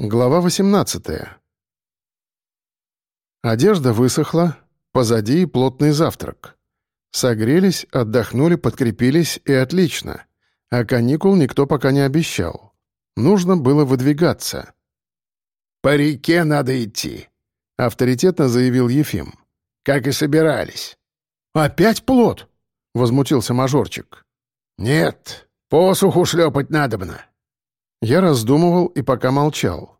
Глава 18 Одежда высохла, позади плотный завтрак. Согрелись, отдохнули, подкрепились, и отлично. А каникул никто пока не обещал. Нужно было выдвигаться. «По реке надо идти», — авторитетно заявил Ефим. «Как и собирались». «Опять плод?» — возмутился мажорчик. «Нет, посуху шлепать надобно. Я раздумывал и пока молчал.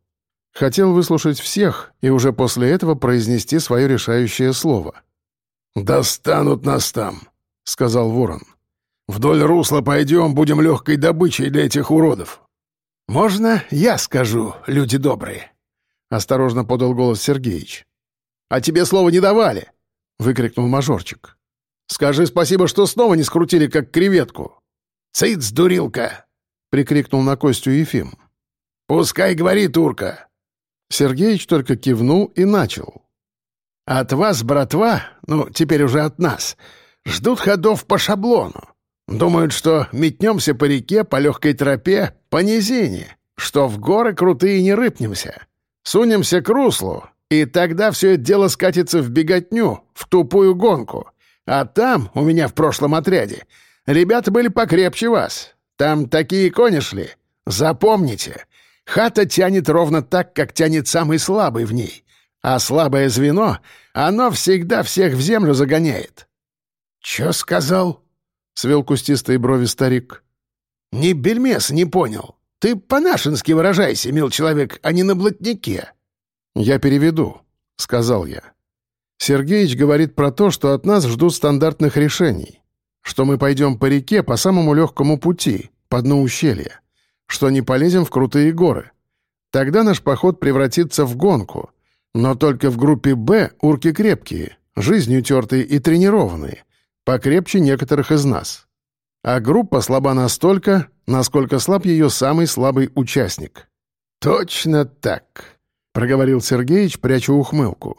Хотел выслушать всех и уже после этого произнести свое решающее слово. «Достанут нас там», — сказал ворон. «Вдоль русла пойдем, будем легкой добычей для этих уродов». «Можно я скажу, люди добрые?» — осторожно подал голос Сергеич. «А тебе слова не давали!» — выкрикнул мажорчик. «Скажи спасибо, что снова не скрутили, как креветку». «Цыц, дурилка!» — прикрикнул на Костю Ефим. «Пускай говорит урка!» Сергеич только кивнул и начал. «От вас, братва, ну, теперь уже от нас, ждут ходов по шаблону. Думают, что метнемся по реке, по легкой тропе, по низине, что в горы крутые не рыпнемся. Сунемся к руслу, и тогда все это дело скатится в беготню, в тупую гонку. А там, у меня в прошлом отряде, ребята были покрепче вас. Там такие кони шли. Запомните, хата тянет ровно так, как тянет самый слабый в ней. А слабое звено, оно всегда всех в землю загоняет». «Чё сказал?» — свел кустистые брови старик. «Не бельмес, не понял. Ты по-нашенски выражайся, мил человек, а не на блатнике». «Я переведу», — сказал я. Сергеич говорит про то, что от нас ждут стандартных решений что мы пойдем по реке по самому легкому пути, по дну ущелья, что не полезем в крутые горы. Тогда наш поход превратится в гонку. Но только в группе «Б» урки крепкие, жизнью тертые и тренированные, покрепче некоторых из нас. А группа слаба настолько, насколько слаб ее самый слабый участник. «Точно так», — проговорил Сергеич, пряча ухмылку.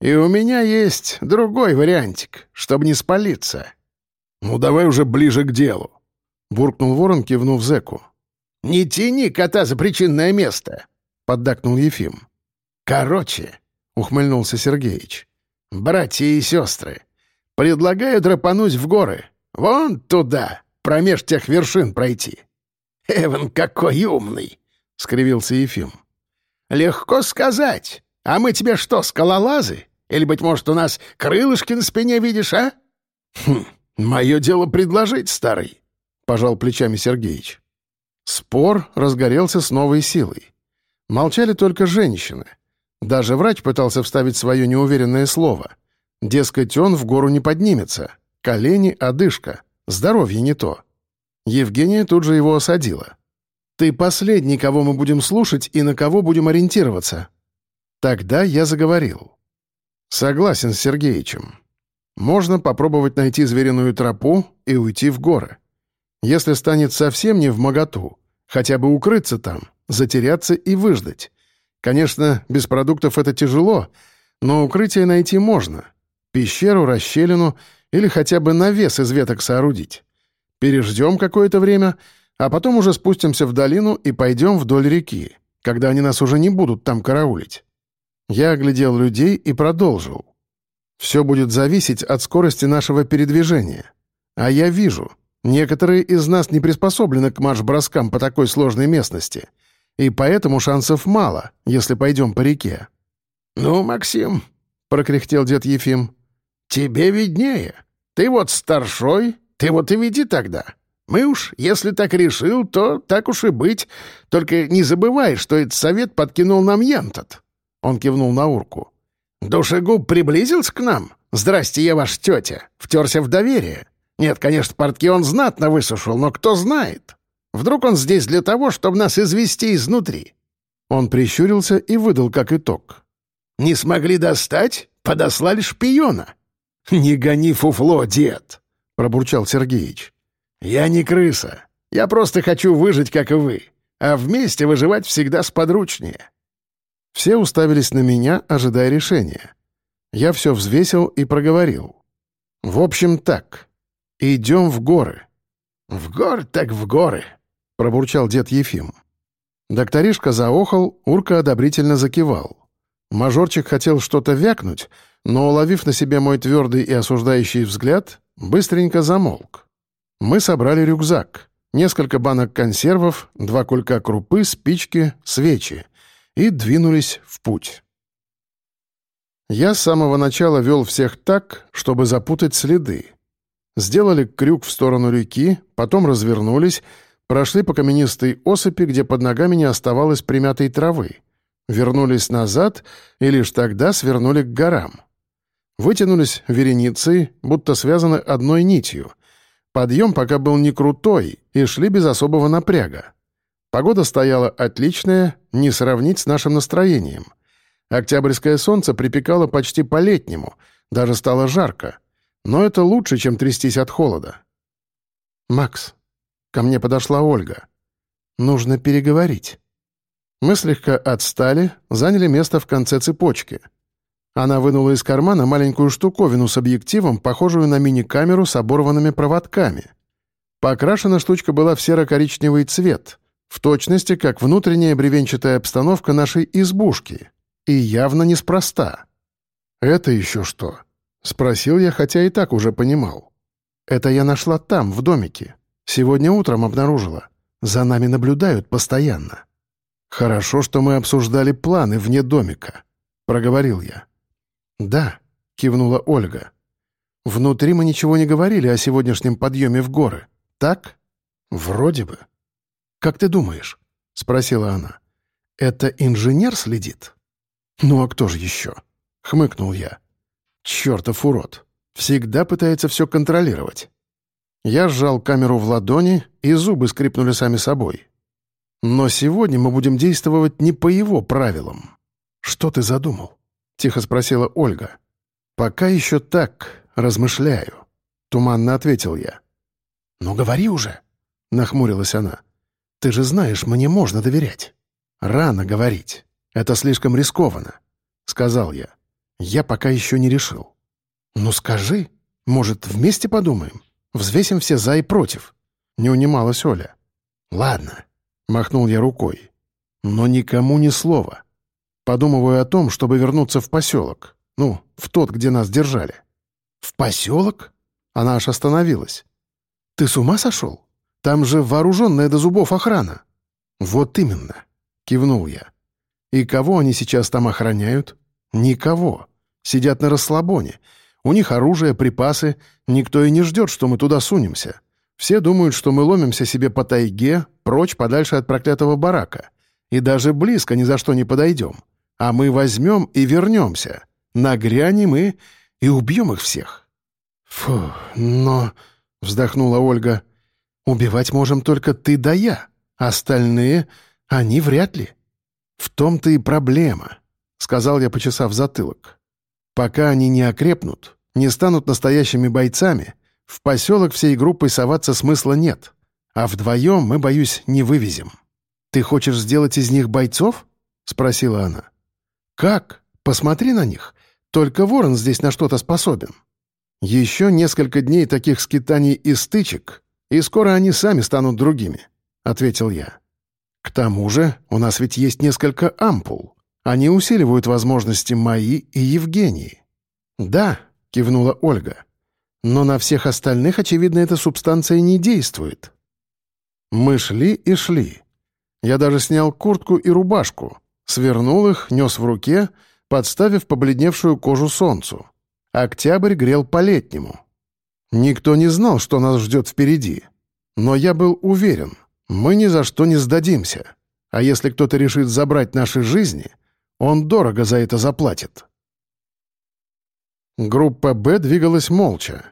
«И у меня есть другой вариантик, чтобы не спалиться». «Ну давай уже ближе к делу», — буркнул ворон, кивнув зэку. «Не тяни кота за причинное место», — поддакнул Ефим. «Короче», — ухмыльнулся Сергеич, — «братья и сестры, предлагаю драпануть в горы, вон туда, промеж тех вершин пройти». «Эван какой умный!» — скривился Ефим. «Легко сказать. А мы тебе что, скалолазы? Или, быть может, у нас крылышки на спине видишь, а?» «Хм, «Мое дело предложить, старый», — пожал плечами Сергеич. Спор разгорелся с новой силой. Молчали только женщины. Даже врач пытался вставить свое неуверенное слово. Дескать, он в гору не поднимется. Колени — одышка. Здоровье не то. Евгения тут же его осадила. «Ты последний, кого мы будем слушать и на кого будем ориентироваться». Тогда я заговорил. «Согласен с Сергеичем. Можно попробовать найти звериную тропу и уйти в горы. Если станет совсем не в моготу, хотя бы укрыться там, затеряться и выждать. Конечно, без продуктов это тяжело, но укрытие найти можно. Пещеру, расщелину или хотя бы навес из веток соорудить. Переждем какое-то время, а потом уже спустимся в долину и пойдем вдоль реки, когда они нас уже не будут там караулить. Я оглядел людей и продолжил. Все будет зависеть от скорости нашего передвижения. А я вижу, некоторые из нас не приспособлены к марш-броскам по такой сложной местности, и поэтому шансов мало, если пойдем по реке». «Ну, Максим», — прокряхтел дед Ефим, — «тебе виднее. Ты вот старшой, ты вот и веди тогда. Мы уж, если так решил, то так уж и быть. Только не забывай, что этот совет подкинул нам Янтот». Он кивнул на урку. Душегуб приблизился к нам? Здрасте, я ваш тетя. Втерся в доверие. Нет, конечно, портки он знатно высушил, но кто знает. Вдруг он здесь для того, чтобы нас извести изнутри?» Он прищурился и выдал как итог. «Не смогли достать? Подослали шпиона». «Не гони фуфло, дед!» — пробурчал Сергеич. «Я не крыса. Я просто хочу выжить, как и вы. А вместе выживать всегда сподручнее. Все уставились на меня, ожидая решения. Я все взвесил и проговорил. «В общем, так. Идем в горы». «В горы так в горы», — пробурчал дед Ефим. Докторишка заохал, Урка одобрительно закивал. Мажорчик хотел что-то вякнуть, но, уловив на себе мой твердый и осуждающий взгляд, быстренько замолк. Мы собрали рюкзак, несколько банок консервов, два кулька крупы, спички, свечи и двинулись в путь. Я с самого начала вел всех так, чтобы запутать следы. Сделали крюк в сторону реки, потом развернулись, прошли по каменистой осыпи, где под ногами не оставалось примятой травы, вернулись назад и лишь тогда свернули к горам. Вытянулись вереницей, будто связаны одной нитью. Подъем пока был не крутой, и шли без особого напряга. Погода стояла отличная, не сравнить с нашим настроением. Октябрьское солнце припекало почти по-летнему, даже стало жарко. Но это лучше, чем трястись от холода. «Макс», — ко мне подошла Ольга, — «нужно переговорить». Мы слегка отстали, заняли место в конце цепочки — она вынула из кармана маленькую штуковину с объективом, похожую на мини-камеру с оборванными проводками. Покрашена штучка была в серо-коричневый цвет, в точности, как внутренняя бревенчатая обстановка нашей избушки. И явно неспроста. «Это еще что?» — спросил я, хотя и так уже понимал. «Это я нашла там, в домике. Сегодня утром обнаружила. За нами наблюдают постоянно». «Хорошо, что мы обсуждали планы вне домика», — проговорил я. «Да», — кивнула Ольга. «Внутри мы ничего не говорили о сегодняшнем подъеме в горы, так?» «Вроде бы». «Как ты думаешь?» — спросила она. «Это инженер следит?» «Ну а кто же еще?» — хмыкнул я. «Чертов урод! Всегда пытается все контролировать». Я сжал камеру в ладони, и зубы скрипнули сами собой. «Но сегодня мы будем действовать не по его правилам. Что ты задумал?» — тихо спросила Ольга. «Пока еще так, размышляю», — туманно ответил я. «Ну говори уже», — нахмурилась она. «Ты же знаешь, мне можно доверять». «Рано говорить. Это слишком рискованно», — сказал я. «Я пока еще не решил». «Ну скажи. Может, вместе подумаем? Взвесим все за и против». Не унималась Оля. «Ладно», — махнул я рукой. «Но никому ни слова. Подумываю о том, чтобы вернуться в поселок. Ну, в тот, где нас держали». «В поселок?» Она аж остановилась. «Ты с ума сошел? Там же вооруженная до зубов охрана». «Вот именно», — кивнул я. «И кого они сейчас там охраняют? Никого. Сидят на расслабоне. У них оружие, припасы. Никто и не ждет, что мы туда сунемся. Все думают, что мы ломимся себе по тайге, прочь подальше от проклятого барака. И даже близко ни за что не подойдем а мы возьмем и вернемся. Нагрянем и... и убьем их всех». «Фу, но...» — вздохнула Ольга. «Убивать можем только ты да я. Остальные, они вряд ли». «В том-то и проблема», — сказал я, почесав затылок. «Пока они не окрепнут, не станут настоящими бойцами, в поселок всей группой соваться смысла нет, а вдвоем мы, боюсь, не вывезем». «Ты хочешь сделать из них бойцов?» — спросила она. «Как? Посмотри на них. Только ворон здесь на что-то способен». «Еще несколько дней таких скитаний и стычек, и скоро они сами станут другими», — ответил я. «К тому же у нас ведь есть несколько ампул. Они усиливают возможности мои и Евгении». «Да», — кивнула Ольга. «Но на всех остальных, очевидно, эта субстанция не действует». Мы шли и шли. Я даже снял куртку и рубашку, Свернул их, нес в руке, подставив побледневшую кожу солнцу. Октябрь грел по-летнему. Никто не знал, что нас ждет впереди. Но я был уверен, мы ни за что не сдадимся. А если кто-то решит забрать наши жизни, он дорого за это заплатит. Группа «Б» двигалась молча.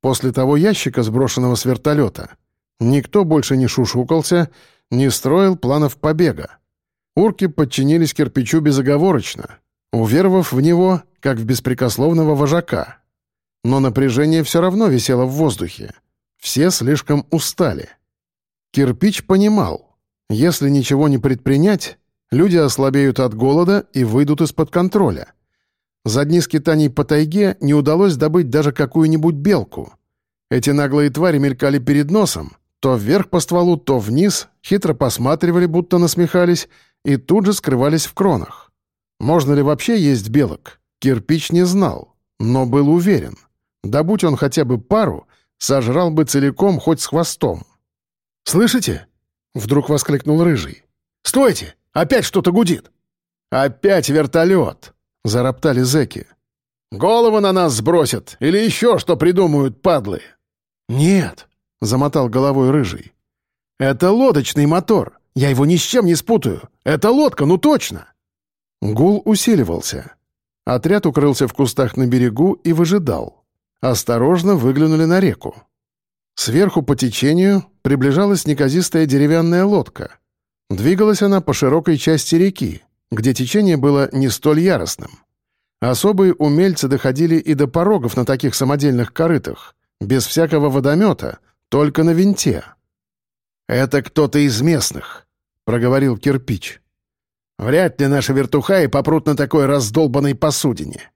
После того ящика, сброшенного с вертолета, никто больше не шушукался, не строил планов побега. Урки подчинились кирпичу безоговорочно, уверовав в него, как в беспрекословного вожака. Но напряжение все равно висело в воздухе. Все слишком устали. Кирпич понимал, если ничего не предпринять, люди ослабеют от голода и выйдут из-под контроля. За дни скитаний по тайге не удалось добыть даже какую-нибудь белку. Эти наглые твари мелькали перед носом, То вверх по стволу, то вниз, хитро посматривали, будто насмехались, и тут же скрывались в кронах. Можно ли вообще есть белок? Кирпич не знал, но был уверен. Да будь он хотя бы пару, сожрал бы целиком хоть с хвостом. «Слышите?» — вдруг воскликнул Рыжий. «Стойте! Опять что-то гудит!» «Опять вертолет!» — зароптали зэки. «Голову на нас сбросят или еще что придумают, падлы!» «Нет!» — замотал головой Рыжий. «Это лодочный мотор. Я его ни с чем не спутаю. Это лодка, ну точно!» Гул усиливался. Отряд укрылся в кустах на берегу и выжидал. Осторожно выглянули на реку. Сверху по течению приближалась неказистая деревянная лодка. Двигалась она по широкой части реки, где течение было не столь яростным. Особые умельцы доходили и до порогов на таких самодельных корытах, без всякого водомета, только на винте. «Это кто-то из местных», — проговорил кирпич. «Вряд ли наши вертухаи попрут на такой раздолбанной посудине».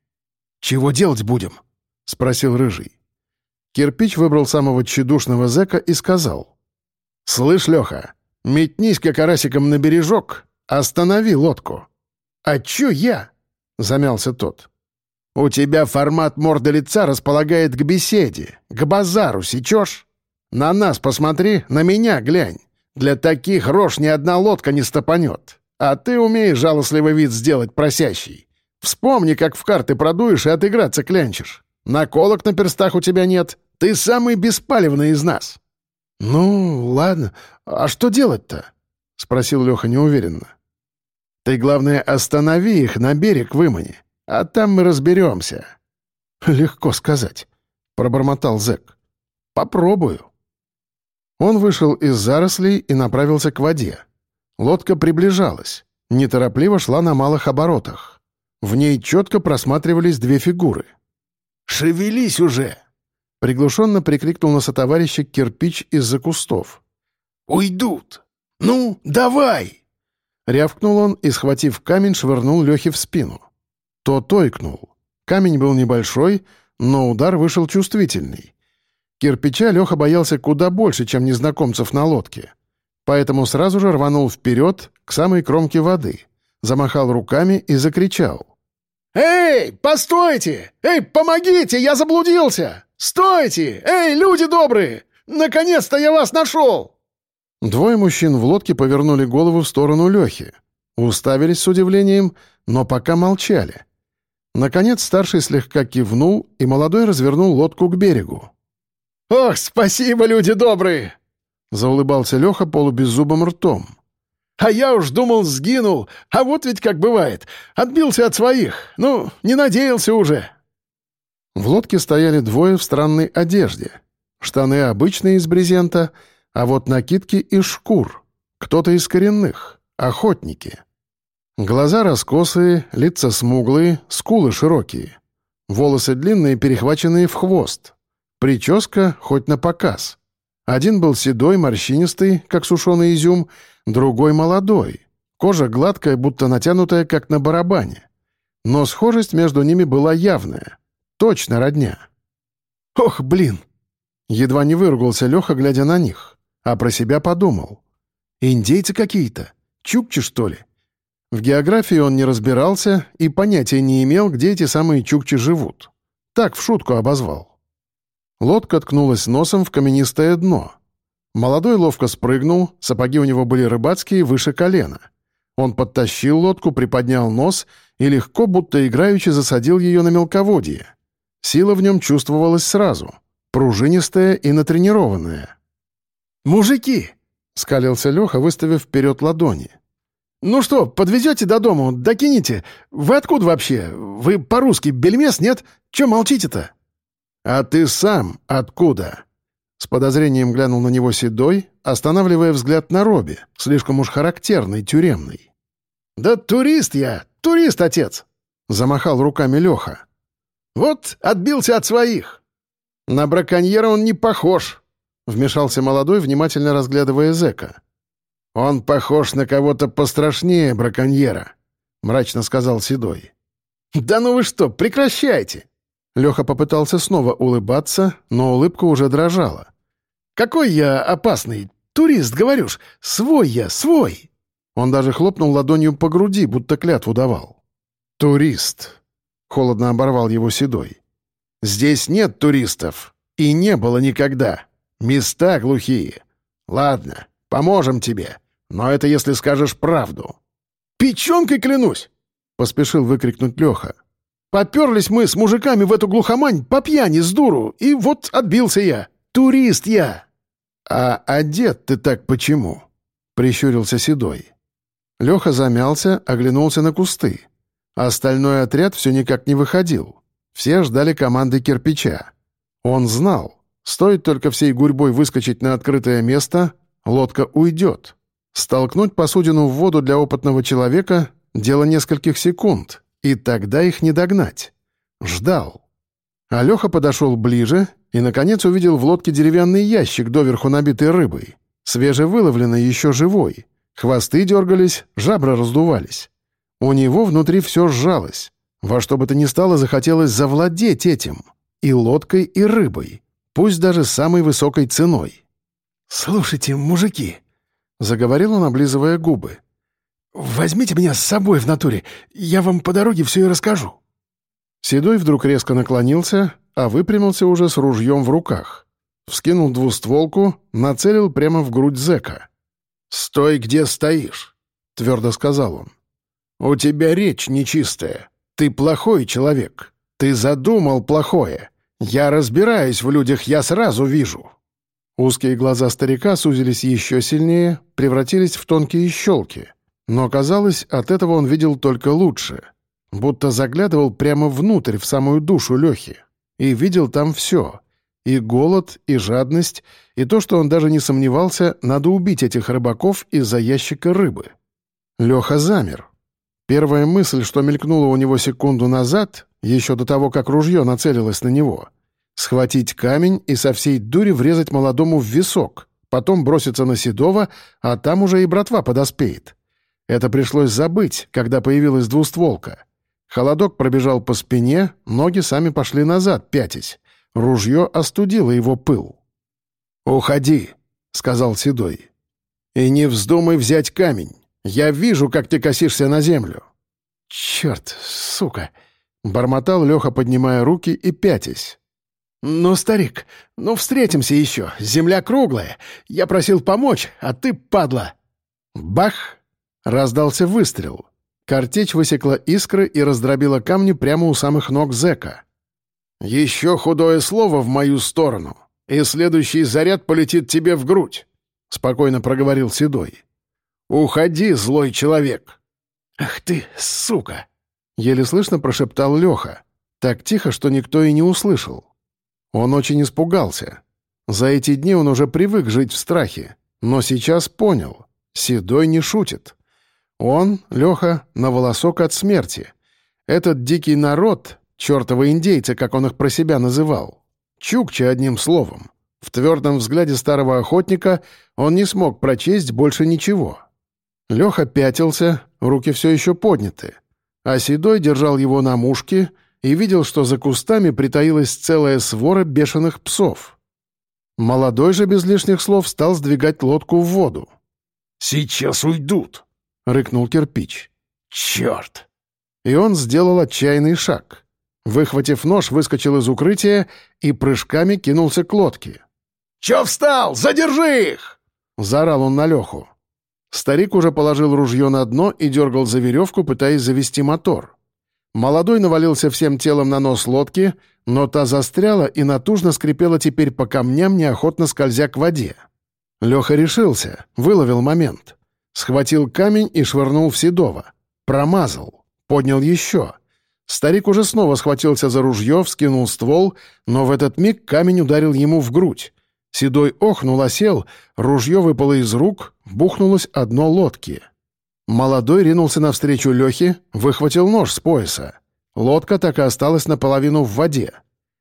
«Чего делать будем?» — спросил Рыжий. Кирпич выбрал самого тщедушного зэка и сказал. «Слышь, Леха, метнись-ка карасиком на бережок, останови лодку». «А чё я?» — замялся тот. «У тебя формат морда лица располагает к беседе, к базару, сечешь? На нас посмотри, на меня глянь. Для таких рож ни одна лодка не стопанет. А ты умеешь жалостливый вид сделать просящий. Вспомни, как в карты продуешь и отыграться клянчишь. Наколок на перстах у тебя нет. Ты самый беспалевный из нас». «Ну, ладно. А что делать-то?» — спросил Леха неуверенно. «Ты, главное, останови их, на берег вымани, а там мы разберемся». «Легко сказать», — пробормотал зэк. «Попробую». Он вышел из зарослей и направился к воде. Лодка приближалась, неторопливо шла на малых оборотах. В ней четко просматривались две фигуры. «Шевелись уже!» Приглушенно прикрикнул на сотоварища кирпич из-за кустов. «Уйдут! Ну, давай!» Рявкнул он и, схватив камень, швырнул Лехе в спину. Тот ойкнул. Камень был небольшой, но удар вышел чувствительный. Кирпича Леха боялся куда больше, чем незнакомцев на лодке. Поэтому сразу же рванул вперед к самой кромке воды, замахал руками и закричал. «Эй, постойте! Эй, помогите, я заблудился! Стойте! Эй, люди добрые! Наконец-то я вас нашел!» Двое мужчин в лодке повернули голову в сторону Лехи. Уставились с удивлением, но пока молчали. Наконец старший слегка кивнул, и молодой развернул лодку к берегу. «Ох, спасибо, люди добрые!» — заулыбался Леха полубеззубым ртом. А я уж думал, сгинул. А вот ведь как бывает. Отбился от своих. Ну, не надеялся уже». В лодке стояли двое в странной одежде. Штаны обычные из брезента, а вот накидки из шкур. Кто-то из коренных. Охотники. Глаза раскосые, лица смуглые, скулы широкие. Волосы длинные, перехваченные в хвост. Прическа хоть на показ. Один был седой, морщинистый, как сушеный изюм, другой молодой. Кожа гладкая, будто натянутая, как на барабане. Но схожесть между ними была явная. Точно родня. «Ох, блин!» Едва не выругался Леха, глядя на них, а про себя подумал. «Индейцы какие-то? Чукчи, что ли?» В географии он не разбирался и понятия не имел, где эти самые чукчи живут. Так в шутку обозвал. Лодка ткнулась носом в каменистое дно — Молодой ловко спрыгнул, сапоги у него были рыбацкие, выше колена. Он подтащил лодку, приподнял нос и легко, будто играючи, засадил ее на мелководье. Сила в нем чувствовалась сразу, пружинистая и натренированная. «Мужики!» — скалился Леха, выставив вперед ладони. «Ну что, подвезете до дому, докинете? Вы откуда вообще? Вы по-русски бельмес, нет? Че молчите-то?» «А ты сам откуда?» С подозрением глянул на него Седой, останавливая взгляд на Робби, слишком уж характерный, тюремный. «Да турист я! Турист, отец!» — замахал руками Леха. «Вот отбился от своих!» «На браконьера он не похож!» — вмешался молодой, внимательно разглядывая зэка. «Он похож на кого-то пострашнее браконьера», — мрачно сказал Седой. «Да ну вы что, прекращайте!» Леха попытался снова улыбаться, но улыбка уже дрожала. Какой я опасный! Турист, говорю ж! Свой я, свой!» Он даже хлопнул ладонью по груди, будто клятву давал. «Турист!» — холодно оборвал его Седой. «Здесь нет туристов. И не было никогда. Места глухие. Ладно, поможем тебе. Но это если скажешь правду». «Печенкой клянусь!» — поспешил выкрикнуть Леха. «Поперлись мы с мужиками в эту глухомань по пьяни с дуру, и вот отбился я. Турист я!» «А одет ты так почему?» — прищурился Седой. Леха замялся, оглянулся на кусты. Остальной отряд все никак не выходил. Все ждали команды кирпича. Он знал, стоит только всей гурьбой выскочить на открытое место, лодка уйдет. Столкнуть посудину в воду для опытного человека — дело нескольких секунд, и тогда их не догнать. Ждал. Алёха подошел ближе и, наконец, увидел в лодке деревянный ящик, доверху набитый рыбой. Свежевыловленный, еще живой. Хвосты дергались, жабры раздувались. У него внутри все сжалось. Во что бы то ни стало захотелось завладеть этим — и лодкой, и рыбой, пусть даже самой высокой ценой. «Слушайте, мужики», — заговорил он, облизывая губы, — «возьмите меня с собой в натуре, я вам по дороге все и расскажу». Седой вдруг резко наклонился, а выпрямился уже с ружьем в руках. Вскинул двустволку, нацелил прямо в грудь зэка. «Стой, где стоишь», — твердо сказал он. «У тебя речь нечистая. Ты плохой человек. «Ты задумал плохое. Я разбираюсь в людях, я сразу вижу». Узкие глаза старика сузились еще сильнее, превратились в тонкие щелки. Но, казалось, от этого он видел только лучше. Будто заглядывал прямо внутрь, в самую душу Лехи. И видел там все. И голод, и жадность, и то, что он даже не сомневался, надо убить этих рыбаков из-за ящика рыбы. Леха замер. Первая мысль, что мелькнула у него секунду назад, еще до того, как ружье нацелилось на него, схватить камень и со всей дури врезать молодому в висок, потом броситься на Седова, а там уже и братва подоспеет. Это пришлось забыть, когда появилась двустволка. Холодок пробежал по спине, ноги сами пошли назад, пятясь. Ружье остудило его пыл. «Уходи», — сказал Седой. «И не вздумай взять камень. Я вижу, как ты косишься на землю». «Черт, сука!» — бормотал Леха, поднимая руки и пятясь. «Ну, старик, ну встретимся еще. Земля круглая. Я просил помочь, а ты падла». Бах! Раздался выстрел. Картечь высекла искры и раздробила камни прямо у самых ног зэка. «Еще худое слово в мою сторону, и следующий заряд полетит тебе в грудь», — спокойно проговорил Седой. «Уходи, злой человек!» «Ах ты, сука!» — еле слышно прошептал Леха. Так тихо, что никто и не услышал. Он очень испугался. За эти дни он уже привык жить в страхе, но сейчас понял — Седой не шутит. Он, Леха, на волосок от смерти. Этот дикий народ, чертовы индейцы, как он их про себя называл, чукча одним словом. В твердом взгляде старого охотника он не смог прочесть больше ничего — Леха пятился, руки все еще подняты, а Седой держал его на мушке и видел, что за кустами притаилась целая свора бешеных псов. Молодой же без лишних слов стал сдвигать лодку в воду. «Сейчас уйдут!» — рыкнул кирпич. «Черт!» И он сделал отчаянный шаг. Выхватив нож, выскочил из укрытия и прыжками кинулся к лодке. «Че встал? Задержи их!» — заорал он на Леху. Старик уже положил ружье на дно и дергал за веревку, пытаясь завести мотор. Молодой навалился всем телом на нос лодки, но та застряла и натужно скрипела теперь по камням, неохотно скользя к воде. Леха решился, выловил момент. Схватил камень и швырнул в Седова. Промазал. Поднял еще. Старик уже снова схватился за ружье, вскинул ствол, но в этот миг камень ударил ему в грудь. Седой охнул, осел, ружье выпало из рук, бухнулось одно лодки. Молодой ринулся навстречу Лехе, выхватил нож с пояса. Лодка так и осталась наполовину в воде.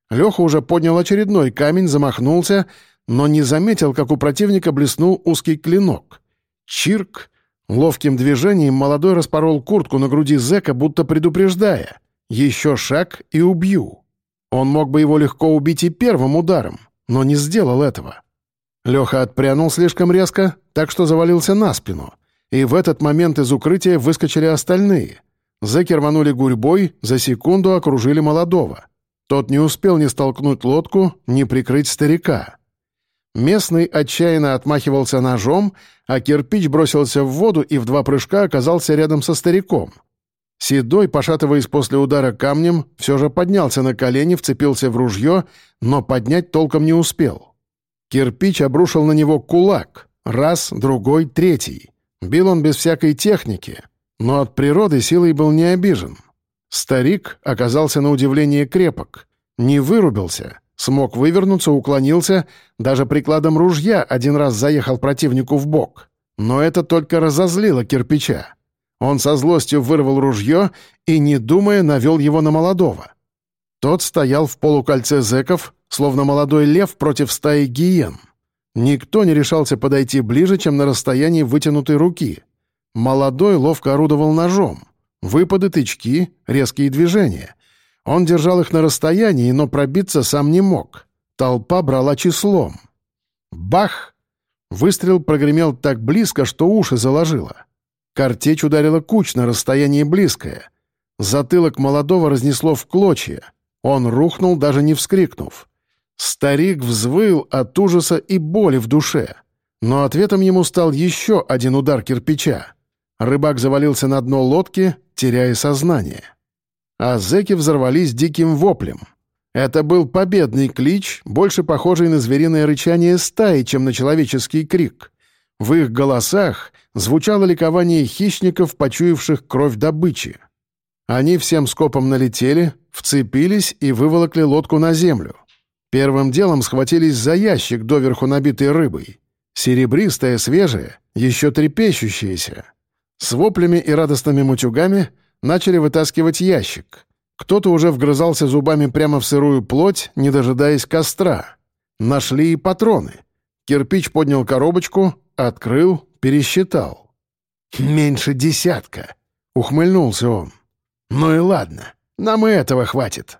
Леха уже поднял очередной камень, замахнулся, но не заметил, как у противника блеснул узкий клинок. Чирк! Ловким движением молодой распорол куртку на груди зэка, будто предупреждая. «Еще шаг и убью». Он мог бы его легко убить и первым ударом, но не сделал этого. Леха отпрянул слишком резко, так что завалился на спину. И в этот момент из укрытия выскочили остальные. Зэки рванули гурьбой, за секунду окружили молодого. Тот не успел ни столкнуть лодку, ни прикрыть старика. Местный отчаянно отмахивался ножом, а кирпич бросился в воду и в два прыжка оказался рядом со стариком. Седой, пошатываясь после удара камнем, все же поднялся на колени, вцепился в ружье, но поднять толком не успел. Кирпич обрушил на него кулак. Раз, другой, третий. Бил он без всякой техники, но от природы силой был не обижен. Старик оказался на удивление крепок. Не вырубился, смог вывернуться, уклонился, даже прикладом ружья один раз заехал противнику в бок. Но это только разозлило кирпича. Он со злостью вырвал ружье и, не думая, навел его на молодого. Тот стоял в полукольце зэков, словно молодой лев против стаи гиен. Никто не решался подойти ближе, чем на расстоянии вытянутой руки. Молодой ловко орудовал ножом. Выпады, тычки, резкие движения. Он держал их на расстоянии, но пробиться сам не мог. Толпа брала числом. Бах! Выстрел прогремел так близко, что уши заложило. Картечь ударила кучно, расстояние близкое. Затылок молодого разнесло в клочья. Он рухнул, даже не вскрикнув. Старик взвыл от ужаса и боли в душе. Но ответом ему стал еще один удар кирпича. Рыбак завалился на дно лодки, теряя сознание. А зэки взорвались диким воплем. Это был победный клич, больше похожий на звериное рычание стаи, чем на человеческий крик. В их голосах звучало ликование хищников, почуявших кровь добычи. Они всем скопом налетели, вцепились и выволокли лодку на землю. Первым делом схватились за ящик, доверху набитый рыбой. Серебристая, свежая, еще трепещущаяся. С воплями и радостными мутюгами начали вытаскивать ящик. Кто-то уже вгрызался зубами прямо в сырую плоть, не дожидаясь костра. Нашли и патроны. Кирпич поднял коробочку, открыл, пересчитал. «Меньше десятка», — ухмыльнулся он. «Ну и ладно, нам и этого хватит».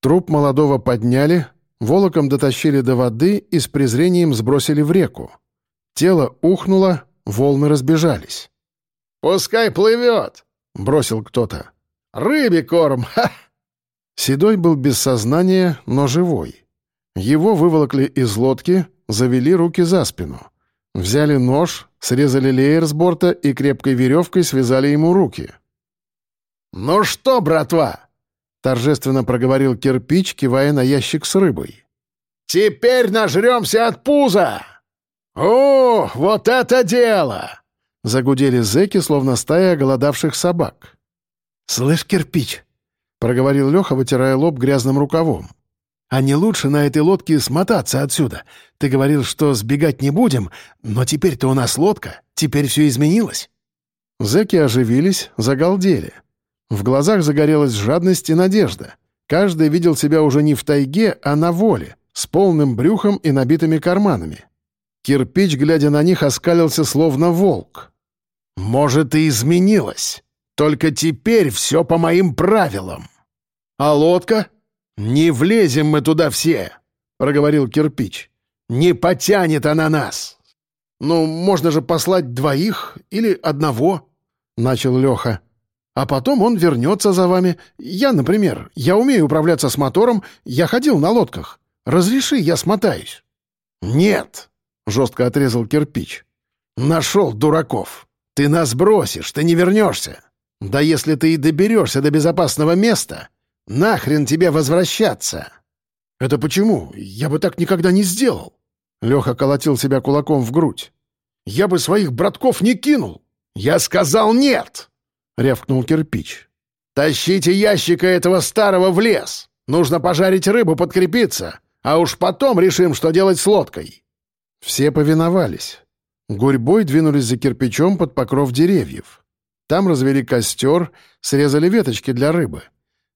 Труп молодого подняли, волоком дотащили до воды и с презрением сбросили в реку. Тело ухнуло, волны разбежались. «Пускай плывет!» — бросил кто-то. «Рыбе корм! Ха!» Седой был без сознания, но живой. Его выволокли из лодки, завели руки за спину. Взяли нож, срезали леер с борта и крепкой веревкой связали ему руки. «Ну что, братва?» — торжественно проговорил кирпич, кивая на ящик с рыбой. «Теперь нажремся от пуза!» «О, вот это дело!» — загудели зэки, словно стая голодавших собак. «Слышь, кирпич!» — проговорил Леха, вытирая лоб грязным рукавом. «А не лучше на этой лодке смотаться отсюда? Ты говорил, что сбегать не будем, но теперь-то у нас лодка, теперь все изменилось». Зэки оживились, загалдели. В глазах загорелась жадность и надежда. Каждый видел себя уже не в тайге, а на воле, с полным брюхом и набитыми карманами. Кирпич, глядя на них, оскалился словно волк. «Может, и изменилось. Только теперь все по моим правилам. А лодка? Не влезем мы туда все», — проговорил Кирпич. «Не потянет она нас». «Ну, можно же послать двоих или одного», — начал Леха. А потом он вернется за вами. Я, например, я умею управляться с мотором, я ходил на лодках. Разреши, я смотаюсь». «Нет», — жестко отрезал кирпич. «Нашел дураков. Ты нас бросишь, ты не вернешься. Да если ты и доберешься до безопасного места, нахрен тебе возвращаться?» «Это почему? Я бы так никогда не сделал». Леха колотил себя кулаком в грудь. «Я бы своих братков не кинул. Я сказал нет!» — рявкнул кирпич. «Тащите ящика этого старого в лес! Нужно пожарить рыбу, подкрепиться, а уж потом решим, что делать с лодкой!» Все повиновались. Гурьбой двинулись за кирпичом под покров деревьев. Там развели костер, срезали веточки для рыбы.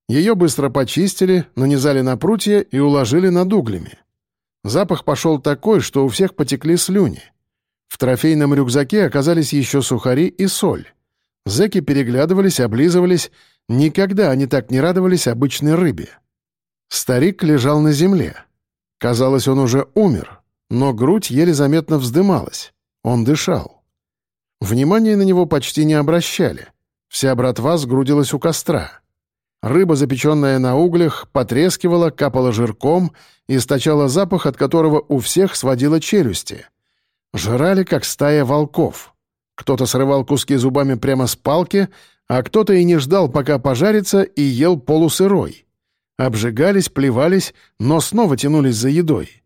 Ее быстро почистили, нанизали на прутья и уложили над углями. Запах пошел такой, что у всех потекли слюни. В трофейном рюкзаке оказались еще сухари и соль. Зэки переглядывались, облизывались. Никогда они так не радовались обычной рыбе. Старик лежал на земле. Казалось, он уже умер. но грудь еле заметно вздымалась. Он дышал. Внимания на него почти не обращали. Вся братва сгрудилась у костра. Рыба, запеченная на углях, потрескивала, капала жирком источала запах, от которого у всех сводило челюсти. Жрали, как стая волков. Кто-то срывал куски зубами прямо с палки, а кто-то и не ждал, пока пожарится, и ел полусырой. Обжигались, плевались, но снова тянулись за едой.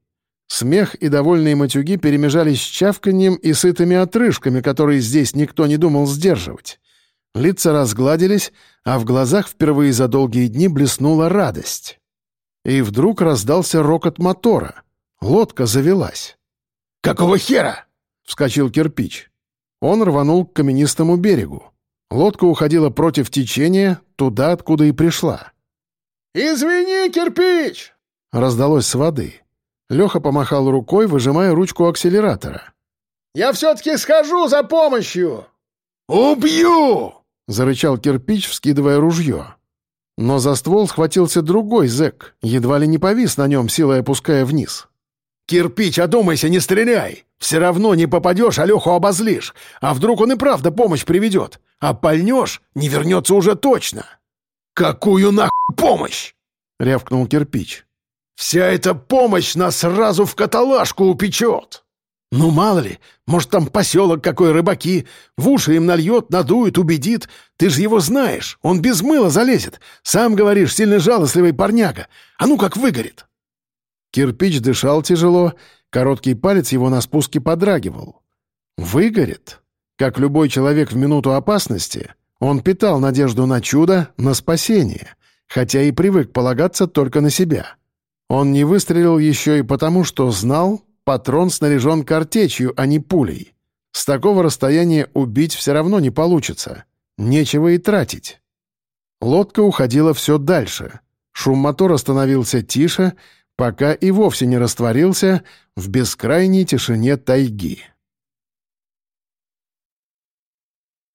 Смех и довольные матюги перемежались с чавканьем и сытыми отрыжками, которые здесь никто не думал сдерживать. Лица разгладились, а в глазах впервые за долгие дни блеснула радость. И вдруг раздался рокот мотора. Лодка завелась. «Какого хера?» — вскочил кирпич. Он рванул к каменистому берегу. Лодка уходила против течения, туда, откуда и пришла. «Извини, кирпич!» — раздалось с воды. Леха помахал рукой, выжимая ручку акселератора. «Я все-таки схожу за помощью!» «Убью!» — зарычал кирпич, вскидывая ружье. Но за ствол схватился другой зэк, едва ли не повис на нем, силой опуская вниз. «Кирпич, одумайся, не стреляй! Все равно не попадешь, а Леху обозлишь. А вдруг он и правда помощь приведет? А пальнешь, не вернется уже точно!» «Какую нахуй помощь?» — рявкнул кирпич. «Вся эта помощь нас сразу в каталажку упечет!» «Ну, мало ли, может, там поселок какой рыбаки, в уши им нальет, надует, убедит. Ты же его знаешь, он без мыла залезет. Сам говоришь, сильно жалостливый парняга. А ну как выгорит!» Кирпич дышал тяжело, короткий палец его на спуске подрагивал. «Выгорит?» Как любой человек в минуту опасности, он питал надежду на чудо, на спасение, хотя и привык полагаться только на себя. Он не выстрелил еще и потому, что знал, патрон снаряжен картечью, а не пулей. С такого расстояния убить все равно не получится. Нечего и тратить. Лодка уходила все дальше. Шум мотора становился тише, пока и вовсе не растворился в бескрайней тишине тайги.